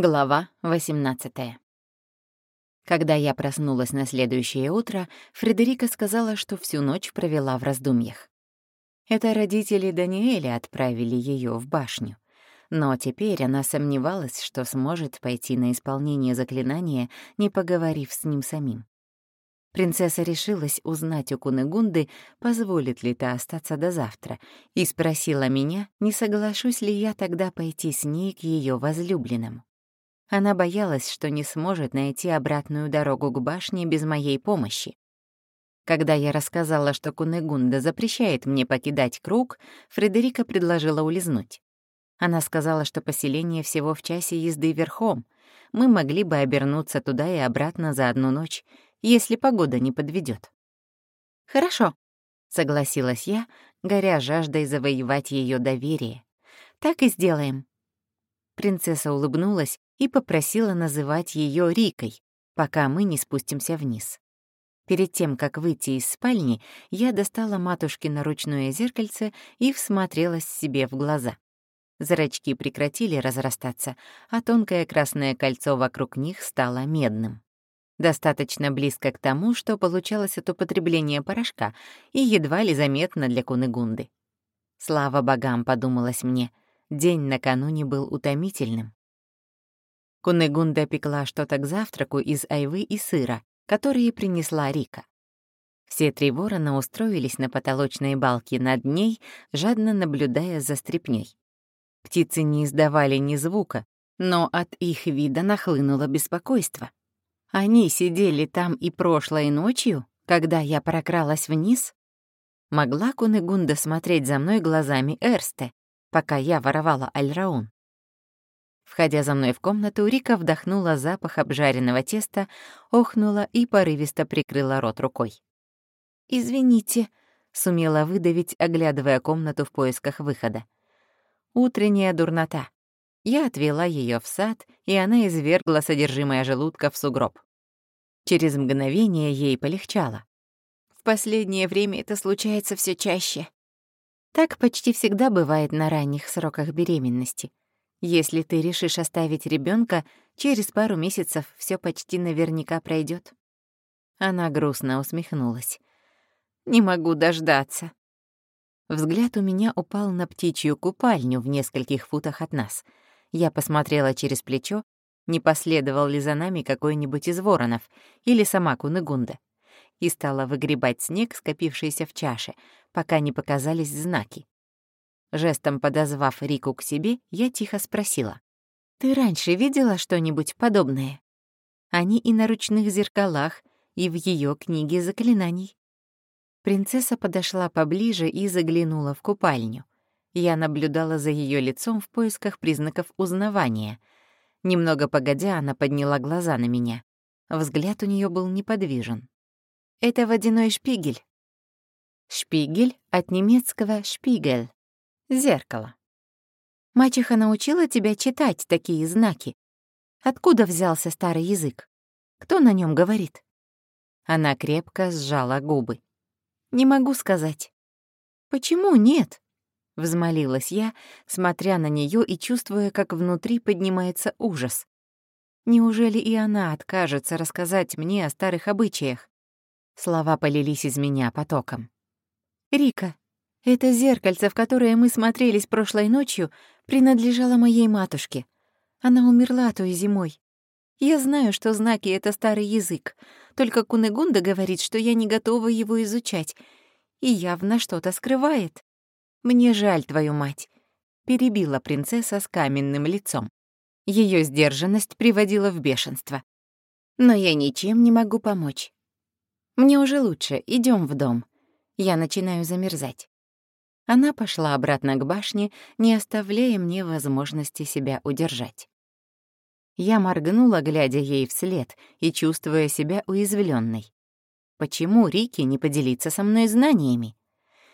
Глава 18 Когда я проснулась на следующее утро, Фредерика сказала, что всю ночь провела в раздумьях. Это родители Даниэля отправили ее в башню. Но теперь она сомневалась, что сможет пойти на исполнение заклинания, не поговорив с ним самим. Принцесса решилась узнать у Кунегунды, позволит ли та остаться до завтра, и спросила меня, не соглашусь ли я тогда пойти с ней к ее возлюбленному. Она боялась, что не сможет найти обратную дорогу к башне без моей помощи. Когда я рассказала, что Кунегунда запрещает мне покидать круг, Фредерика предложила улизнуть. Она сказала, что поселение всего в часе езды верхом. Мы могли бы обернуться туда и обратно за одну ночь, если погода не подведет. «Хорошо», — согласилась я, горя жаждой завоевать ее доверие. «Так и сделаем». Принцесса улыбнулась и попросила называть ее Рикой, пока мы не спустимся вниз. Перед тем, как выйти из спальни, я достала матушки наручное зеркальце и всмотрелась себе в глаза. Зрачки прекратили разрастаться, а тонкое красное кольцо вокруг них стало медным. Достаточно близко к тому, что получалось от употребления порошка, и едва ли заметно для Кунегунды. Слава богам, подумалось мне, день накануне был утомительным. Кунегунда пекла что-то к завтраку из айвы и сыра, которые принесла Рика. Все три ворона устроились на потолочной балке над ней, жадно наблюдая за стряпнёй. Птицы не издавали ни звука, но от их вида нахлынуло беспокойство. Они сидели там и прошлой ночью, когда я прокралась вниз? Могла Кунегунда смотреть за мной глазами Эрсте, пока я воровала Альраун? Входя за мной в комнату, Рика вдохнула запах обжаренного теста, охнула и порывисто прикрыла рот рукой. «Извините», — сумела выдавить, оглядывая комнату в поисках выхода. «Утренняя дурнота». Я отвела ее в сад, и она извергла содержимое желудка в сугроб. Через мгновение ей полегчало. В последнее время это случается все чаще. Так почти всегда бывает на ранних сроках беременности — если ты решишь оставить ребенка, через пару месяцев все почти наверняка пройдет. Она грустно усмехнулась. «Не могу дождаться». Взгляд у меня упал на птичью купальню в нескольких футах от нас. Я посмотрела через плечо, не последовал ли за нами какой-нибудь из воронов или сама Кунегунда, и стала выгребать снег, скопившийся в чаше, пока не показались знаки. Жестом подозвав Рику к себе, я тихо спросила. «Ты раньше видела что-нибудь подобное?» Они и на ручных зеркалах, и в ее книге заклинаний. Принцесса подошла поближе и заглянула в купальню. Я наблюдала за ее лицом в поисках признаков узнавания. Немного погодя, она подняла глаза на меня. Взгляд у нее был неподвижен. «Это водяной шпигель». Шпигель от немецкого «шпигель» Зеркало. Мачеха научила тебя читать такие знаки. Откуда взялся старый язык? Кто на нем говорит? Она крепко сжала губы. Не могу сказать. Почему нет? Взмолилась я, смотря на нее и чувствуя, как внутри поднимается ужас. Неужели и она откажется рассказать мне о старых обычаях? Слова полились из меня потоком. «Рика, это зеркальце, в которое мы смотрелись прошлой ночью, принадлежало моей матушке. Она умерла той зимой. Я знаю, что знаки — это старый язык, только Кунегунда говорит, что я не готова его изучать, и явно что-то скрывает. Мне жаль твою мать», — перебила принцесса с каменным лицом. Ее сдержанность приводила в бешенство. «Но я ничем не могу помочь. Мне уже лучше, идем в дом. Я начинаю замерзать». Она пошла обратно к башне, не оставляя мне возможности себя удержать. Я моргнула, глядя ей вслед и чувствуя себя уязвленной. Почему Рики не поделиться со мной знаниями?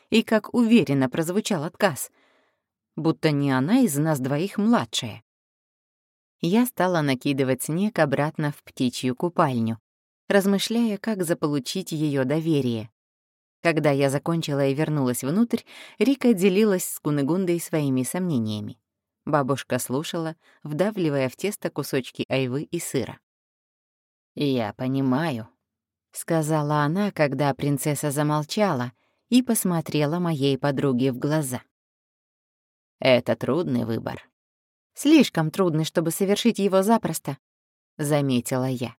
И как уверенно прозвучал отказ, будто не она из нас двоих младшая. Я стала накидывать снег обратно в птичью купальню, размышляя, как заполучить ее доверие. Когда я закончила и вернулась внутрь, Рика делилась с Кунегундой своими сомнениями. Бабушка слушала, вдавливая в тесто кусочки айвы и сыра. «Я понимаю», — сказала она, когда принцесса замолчала и посмотрела моей подруге в глаза. «Это трудный выбор». «Слишком трудный, чтобы совершить его запросто», — заметила я.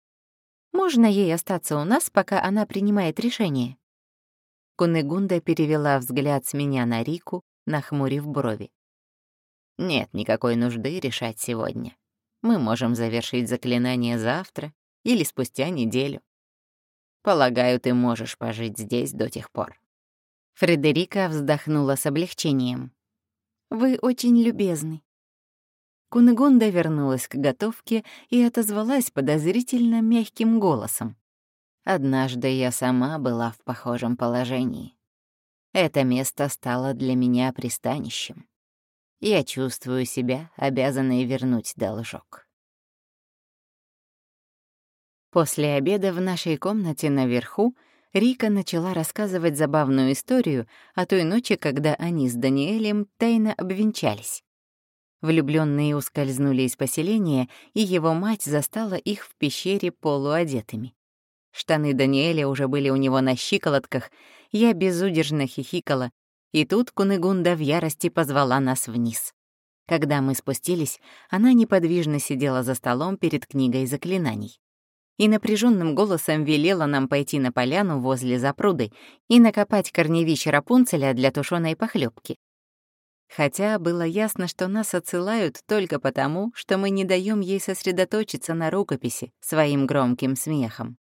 «Можно ей остаться у нас, пока она принимает решение?» Кунегунда перевела взгляд с меня на Рику, нахмурив брови. Нет никакой нужды решать сегодня. Мы можем завершить заклинание завтра или спустя неделю. Полагаю, ты можешь пожить здесь до тех пор». Фредерика вздохнула с облегчением. «Вы очень любезны». Кунегунда вернулась к готовке и отозвалась подозрительно мягким голосом. «Однажды я сама была в похожем положении. Это место стало для меня пристанищем я чувствую себя обязанной вернуть должок. После обеда в нашей комнате наверху Рика начала рассказывать забавную историю о той ночи, когда они с Даниэлем тайно обвенчались. Влюбленные ускользнули из поселения, и его мать застала их в пещере полуодетыми. Штаны Даниэля уже были у него на щиколотках, я безудержно хихикала, и тут Кунегунда в ярости позвала нас вниз. Когда мы спустились, она неподвижно сидела за столом перед книгой заклинаний. И напряженным голосом велела нам пойти на поляну возле запруды и накопать корневища Рапунцеля для тушеной похлебки. Хотя было ясно, что нас отсылают только потому, что мы не даем ей сосредоточиться на рукописи своим громким смехом.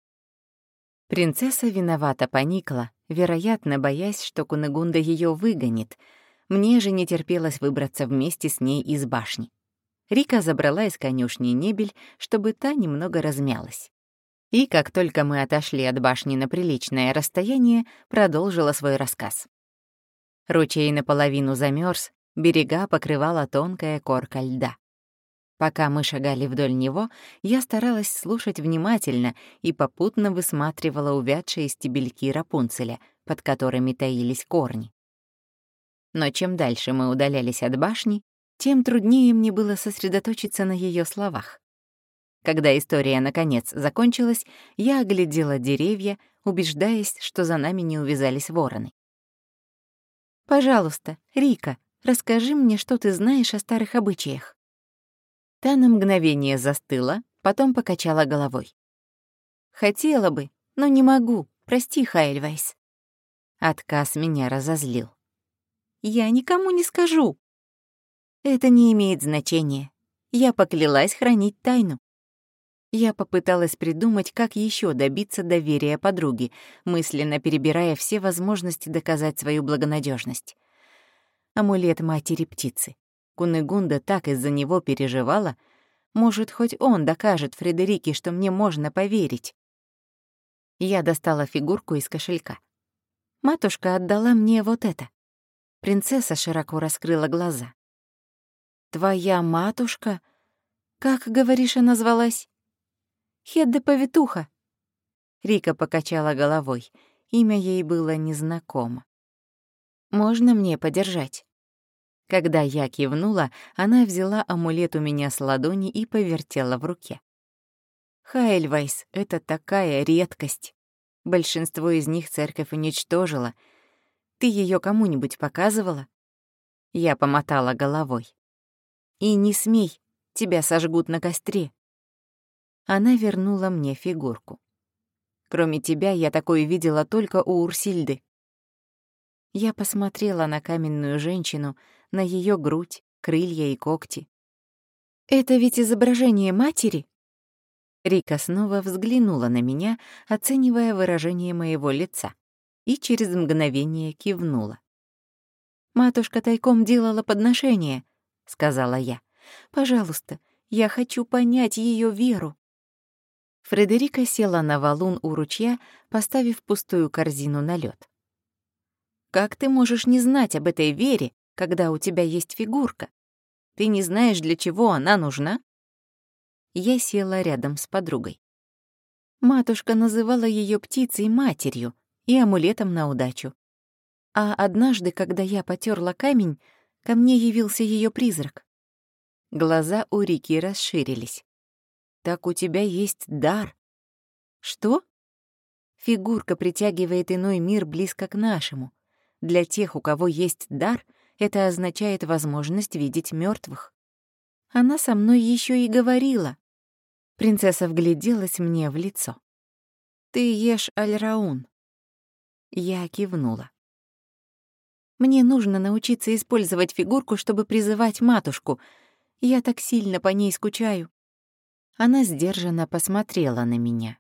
Принцесса виновато поникла, вероятно, боясь, что Кунегунда ее выгонит. Мне же не терпелось выбраться вместе с ней из башни. Рика забрала из конюшни небель, чтобы та немного размялась. И как только мы отошли от башни на приличное расстояние, продолжила свой рассказ. Ручей наполовину замерз, берега покрывала тонкая корка льда. Пока мы шагали вдоль него, я старалась слушать внимательно и попутно высматривала увядшие стебельки Рапунцеля, под которыми таились корни. Но чем дальше мы удалялись от башни, тем труднее мне было сосредоточиться на ее словах. Когда история, наконец, закончилась, я оглядела деревья, убеждаясь, что за нами не увязались вороны. «Пожалуйста, Рика, расскажи мне, что ты знаешь о старых обычаях». Та на мгновение застыла, потом покачала головой. «Хотела бы, но не могу. Прости, Хайльвайс». Отказ меня разозлил. «Я никому не скажу». «Это не имеет значения. Я поклялась хранить тайну». Я попыталась придумать, как еще добиться доверия подруги, мысленно перебирая все возможности доказать свою благонадежность. Амулет матери птицы. Кунегунда так из-за него переживала. Может, хоть он докажет Фредерике, что мне можно поверить. Я достала фигурку из кошелька. Матушка отдала мне вот это. Принцесса широко раскрыла глаза. «Твоя матушка? Как, говоришь, она звалась?» «Хедда-повитуха». Рика покачала головой. Имя ей было незнакомо. «Можно мне подержать?» Когда я кивнула, она взяла амулет у меня с ладони и повертела в руке. Хайльвайс — это такая редкость. Большинство из них церковь уничтожила. Ты ее кому-нибудь показывала? Я помотала головой. И не смей, тебя сожгут на костре. Она вернула мне фигурку. Кроме тебя, я такое видела только у Урсильды. Я посмотрела на каменную женщину, на ее грудь, крылья и когти. «Это ведь изображение матери?» Рика снова взглянула на меня, оценивая выражение моего лица, и через мгновение кивнула. «Матушка тайком делала подношение», — сказала я. «Пожалуйста, я хочу понять ее веру». Фредерика села на валун у ручья, поставив пустую корзину на лед. Как ты можешь не знать об этой вере, когда у тебя есть фигурка? Ты не знаешь, для чего она нужна?» Я села рядом с подругой. Матушка называла ее птицей матерью и амулетом на удачу. А однажды, когда я потерла камень, ко мне явился ее призрак. Глаза у Рики расширились. «Так у тебя есть дар». «Что?» Фигурка притягивает иной мир близко к нашему. Для тех, у кого есть дар, это означает возможность видеть мертвых. Она со мной еще и говорила. Принцесса вгляделась мне в лицо. «Ты ешь альраун». Я кивнула. «Мне нужно научиться использовать фигурку, чтобы призывать матушку. Я так сильно по ней скучаю». Она сдержанно посмотрела на меня.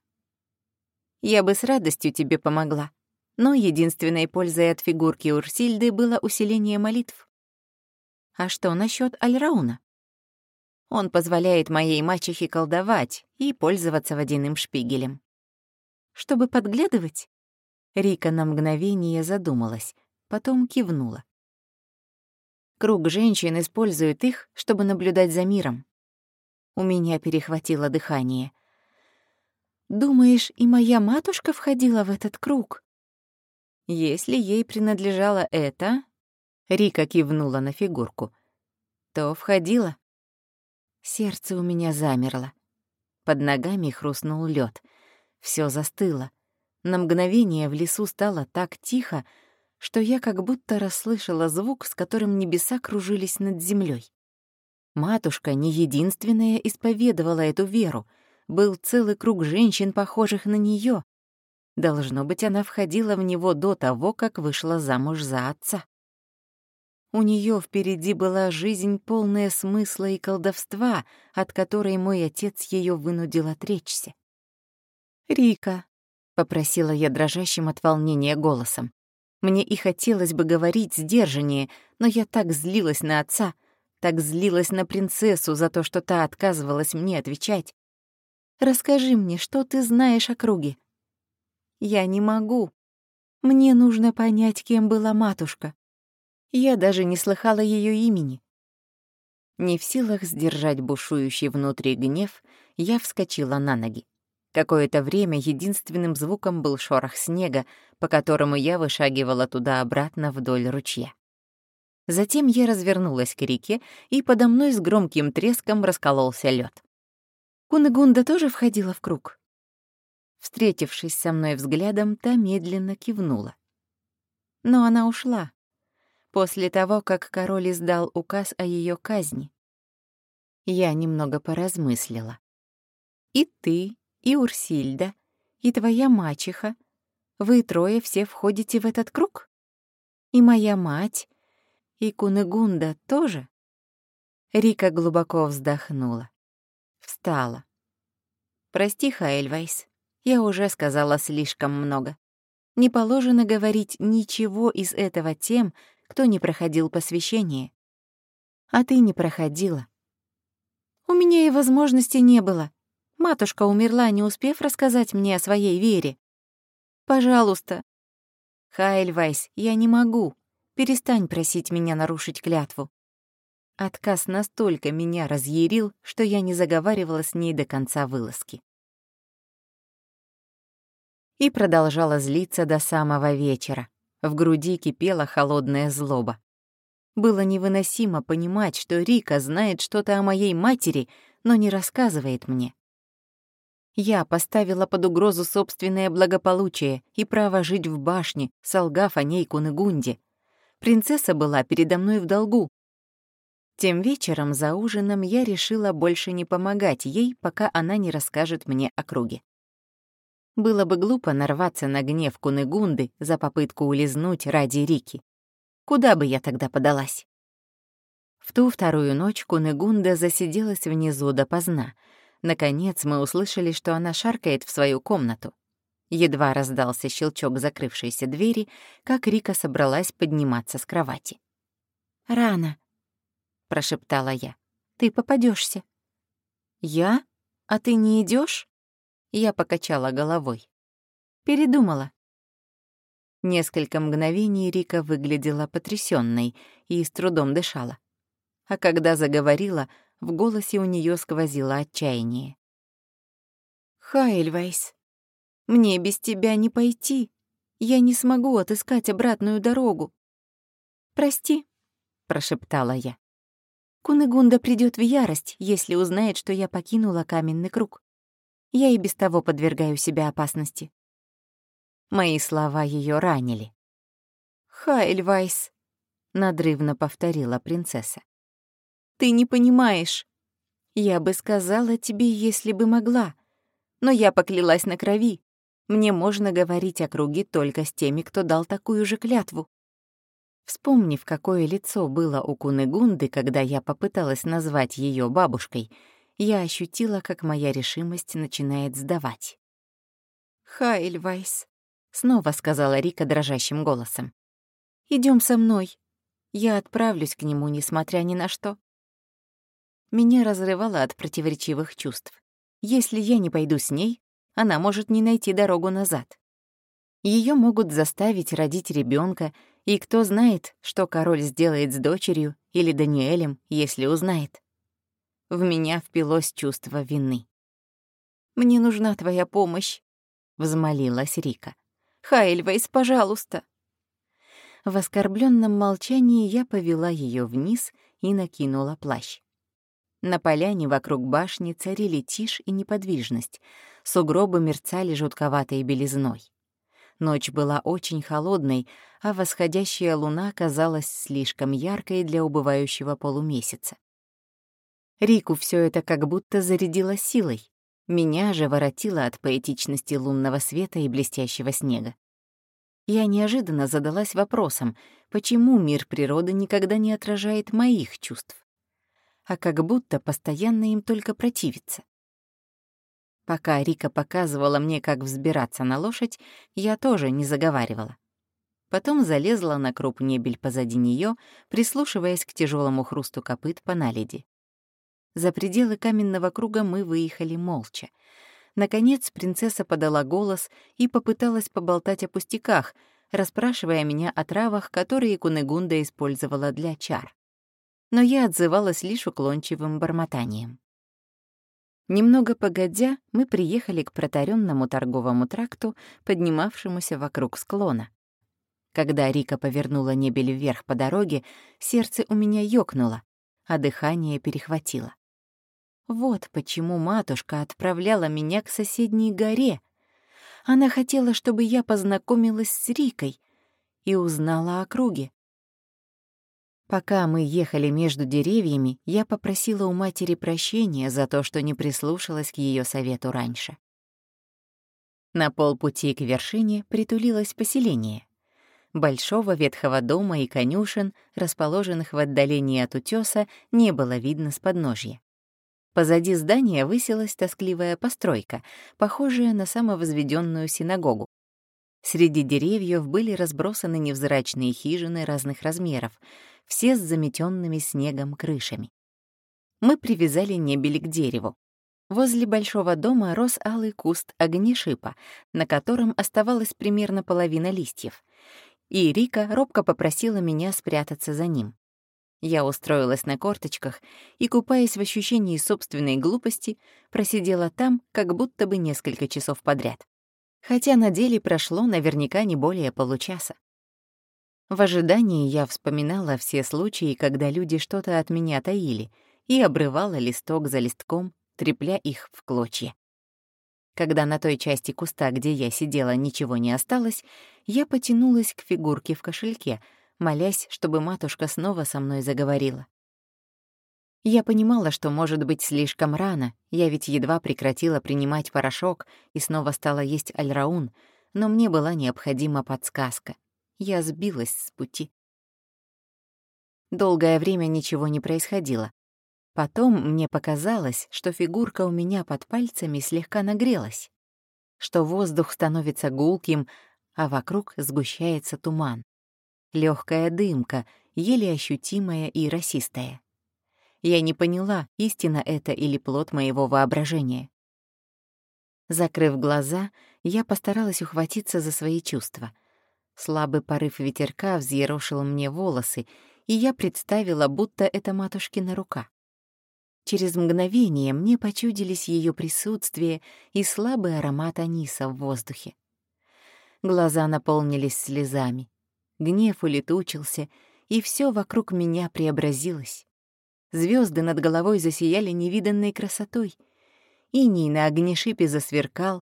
«Я бы с радостью тебе помогла, но единственной пользой от фигурки Урсильды было усиление молитв. А что насчет Альрауна? Он позволяет моей мачехе колдовать и пользоваться водяным шпигелем. Чтобы подглядывать? Рика на мгновение задумалась, потом кивнула. Круг женщин использует их, чтобы наблюдать за миром. У меня перехватило дыхание. «Думаешь, и моя матушка входила в этот круг?» «Если ей принадлежало это...» Рика кивнула на фигурку. «То входила». Сердце у меня замерло. Под ногами хрустнул лед. Все застыло. На мгновение в лесу стало так тихо, что я как будто расслышала звук, с которым небеса кружились над землей. Матушка не единственная исповедовала эту веру. Был целый круг женщин, похожих на нее. Должно быть, она входила в него до того, как вышла замуж за отца. У нее впереди была жизнь, полная смысла и колдовства, от которой мой отец ее вынудил отречься. «Рика», — попросила я дрожащим от волнения голосом. Мне и хотелось бы говорить сдержаннее, но я так злилась на отца, так злилась на принцессу за то, что та отказывалась мне отвечать. «Расскажи мне, что ты знаешь о круге?» «Я не могу. Мне нужно понять, кем была матушка. Я даже не слыхала ее имени. Не в силах сдержать бушующий внутри гнев, я вскочила на ноги. Какое-то время единственным звуком был шорох снега, по которому я вышагивала туда-обратно вдоль ручья. Затем я развернулась к реке, и подо мной с громким треском раскололся лед. Кунегунда тоже входила в круг. Встретившись со мной взглядом, та медленно кивнула. Но она ушла, после того, как король издал указ о ее казни. Я немного поразмыслила. И ты, и Урсильда, и твоя мачеха, вы трое все входите в этот круг? И моя мать, и Кунегунда тоже? Рика глубоко вздохнула. Встала. «Прости, Хаэльвайс, я уже сказала слишком много. Не положено говорить ничего из этого тем, кто не проходил посвящение. А ты не проходила. У меня и возможности не было. Матушка умерла, не успев рассказать мне о своей вере. Пожалуйста. Хайльвайс, я не могу. Перестань просить меня нарушить клятву. Отказ настолько меня разъярил, что я не заговаривала с ней до конца вылазки. И продолжала злиться до самого вечера. В груди кипела холодная злоба. Было невыносимо понимать, что Рика знает что-то о моей матери, но не рассказывает мне. Я поставила под угрозу собственное благополучие и право жить в башне, солгав о ней Кунегунде. Принцесса была передо мной в долгу. Тем вечером за ужином я решила больше не помогать ей, пока она не расскажет мне о круге. Было бы глупо нарваться на гнев Кунегунды за попытку улизнуть ради Рики. Куда бы я тогда подалась? В ту вторую ночь Кунегунда засиделась внизу допоздна. Наконец мы услышали, что она шаркает в свою комнату. Едва раздался щелчок закрывшейся двери, как Рика собралась подниматься с кровати. «Рано», — прошептала я. «Ты попадешься. «Я? А ты не идешь? Я покачала головой. Передумала. Несколько мгновений Рика выглядела потрясённой и с трудом дышала. А когда заговорила, в голосе у неё сквозило отчаяние. «Хайльвайс, мне без тебя не пойти. Я не смогу отыскать обратную дорогу. Прости», — прошептала я. Кунегунда придет в ярость, если узнает, что я покинула каменный круг. Я и без того подвергаю себя опасности. Мои слова ее ранили. «Хайльвайс», — надрывно повторила принцесса. «Ты не понимаешь. Я бы сказала тебе, если бы могла. Но я поклялась на крови. Мне можно говорить о круге только с теми, кто дал такую же клятву. Вспомнив, какое лицо было у Кунегунды, когда я попыталась назвать ее бабушкой, я ощутила, как моя решимость начинает сдавать. «Хайльвайс», — снова сказала Рика дрожащим голосом. Идем со мной. Я отправлюсь к нему, несмотря ни на что». Меня разрывало от противоречивых чувств. Если я не пойду с ней, она может не найти дорогу назад. Ее могут заставить родить ребенка, и кто знает, что король сделает с дочерью или Даниэлем, если узнает. В меня впилось чувство вины. «Мне нужна твоя помощь», — взмолилась Рика. «Хайльвейс, пожалуйста». В оскорбленном молчании я повела ее вниз и накинула плащ. На поляне вокруг башни царили тишь и неподвижность, сугробы мерцали жутковатой белизной. Ночь была очень холодной, а восходящая луна казалась слишком яркой для убывающего полумесяца. Рику все это как будто зарядило силой. Меня же воротило от поэтичности лунного света и блестящего снега. Я неожиданно задалась вопросом, почему мир природы никогда не отражает моих чувств, а как будто постоянно им только противится. Пока Рика показывала мне, как взбираться на лошадь, я тоже не заговаривала. Потом залезла на круп небель позади нее, прислушиваясь к тяжелому хрусту копыт по наледи. За пределы каменного круга мы выехали молча. Наконец принцесса подала голос и попыталась поболтать о пустяках, расспрашивая меня о травах, которые Кунегунда использовала для чар. Но я отзывалась лишь уклончивым бормотанием. Немного погодя, мы приехали к протаренному торговому тракту, поднимавшемуся вокруг склона. Когда Рика повернула небель вверх по дороге, сердце у меня ёкнуло, а дыхание перехватило. Вот почему матушка отправляла меня к соседней горе. Она хотела, чтобы я познакомилась с Рикой и узнала о круге. Пока мы ехали между деревьями, я попросила у матери прощения за то, что не прислушалась к ее совету раньше. На полпути к вершине притулилось поселение. Большого ветхого дома и конюшен, расположенных в отдалении от утёса, не было видно с подножья. Позади здания высилась тоскливая постройка, похожая на самовозведенную синагогу. Среди деревьев были разбросаны невзрачные хижины разных размеров, все с заметенными снегом крышами. Мы привязали небель к дереву. Возле большого дома рос алый куст огнешипа, на котором оставалась примерно половина листьев. И Рика робко попросила меня спрятаться за ним. Я устроилась на корточках и, купаясь в ощущении собственной глупости, просидела там как будто бы несколько часов подряд. Хотя на деле прошло наверняка не более получаса. В ожидании я вспоминала все случаи, когда люди что-то от меня таили, и обрывала листок за листком, трепля их в клочья. Когда на той части куста, где я сидела, ничего не осталось, я потянулась к фигурке в кошельке, молясь, чтобы матушка снова со мной заговорила. Я понимала, что может быть слишком рано, я ведь едва прекратила принимать порошок и снова стала есть альраун, но мне была необходима подсказка — я сбилась с пути. Долгое время ничего не происходило. Потом мне показалось, что фигурка у меня под пальцами слегка нагрелась, что воздух становится гулким, а вокруг сгущается туман. Легкая дымка, еле ощутимая и расистая. Я не поняла, истина это или плод моего воображения. Закрыв глаза, я постаралась ухватиться за свои чувства — Слабый порыв ветерка взъерошил мне волосы, и я представила, будто это матушкина рука. Через мгновение мне почудились ее присутствие и слабый аромат аниса в воздухе. Глаза наполнились слезами. Гнев улетучился, и все вокруг меня преобразилось. Звезды над головой засияли невиданной красотой. Иней на огнешипе засверкал,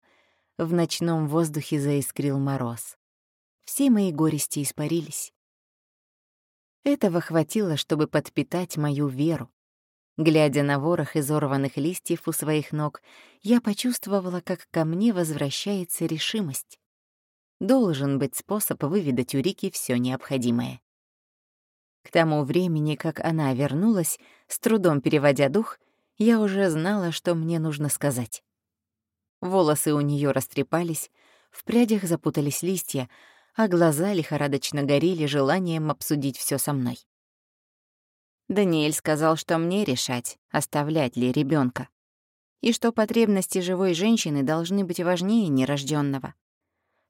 в ночном воздухе заискрил мороз. Все мои горести испарились. Этого хватило, чтобы подпитать мою веру. Глядя на ворох изорванных листьев у своих ног, я почувствовала, как ко мне возвращается решимость. Должен быть способ выведать у Рики все необходимое. К тому времени, как она вернулась, с трудом переводя дух, я уже знала, что мне нужно сказать. Волосы у нее растрепались, в прядях запутались листья, а глаза лихорадочно горели желанием обсудить все со мной. Даниэль сказал, что мне решать, оставлять ли ребенка, и что потребности живой женщины должны быть важнее нерожденного.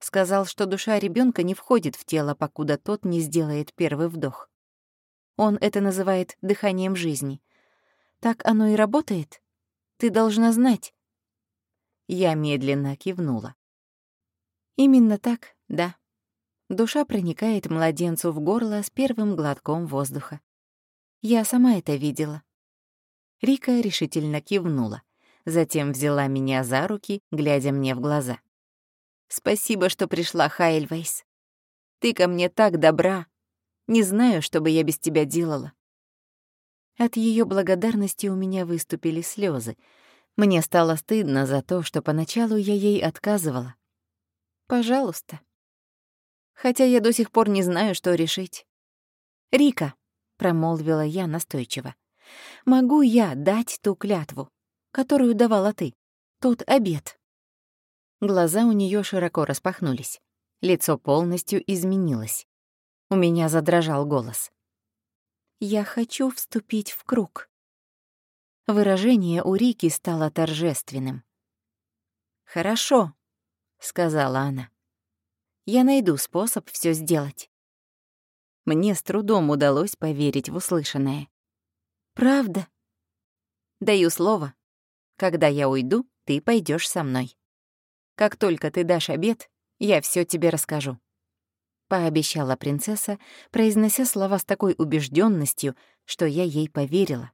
Сказал, что душа ребенка не входит в тело, покуда тот не сделает первый вдох. Он это называет дыханием жизни. Так оно и работает? Ты должна знать. Я медленно кивнула. Именно так, да. Душа проникает младенцу в горло с первым глотком воздуха. Я сама это видела. Рика решительно кивнула, затем взяла меня за руки, глядя мне в глаза. «Спасибо, что пришла, Хайльвейс. Ты ко мне так добра. Не знаю, что бы я без тебя делала». От ее благодарности у меня выступили слезы. Мне стало стыдно за то, что поначалу я ей отказывала. «Пожалуйста», хотя я до сих пор не знаю, что решить. «Рика», — промолвила я настойчиво, — «могу я дать ту клятву, которую давала ты, тот обед?» Глаза у нее широко распахнулись, лицо полностью изменилось. У меня задрожал голос. «Я хочу вступить в круг». Выражение у Рики стало торжественным. «Хорошо», — сказала она. Я найду способ все сделать. Мне с трудом удалось поверить в услышанное. «Правда?» «Даю слово. Когда я уйду, ты пойдешь со мной. Как только ты дашь обед, я все тебе расскажу». Пообещала принцесса, произнося слова с такой убежденностью, что я ей поверила.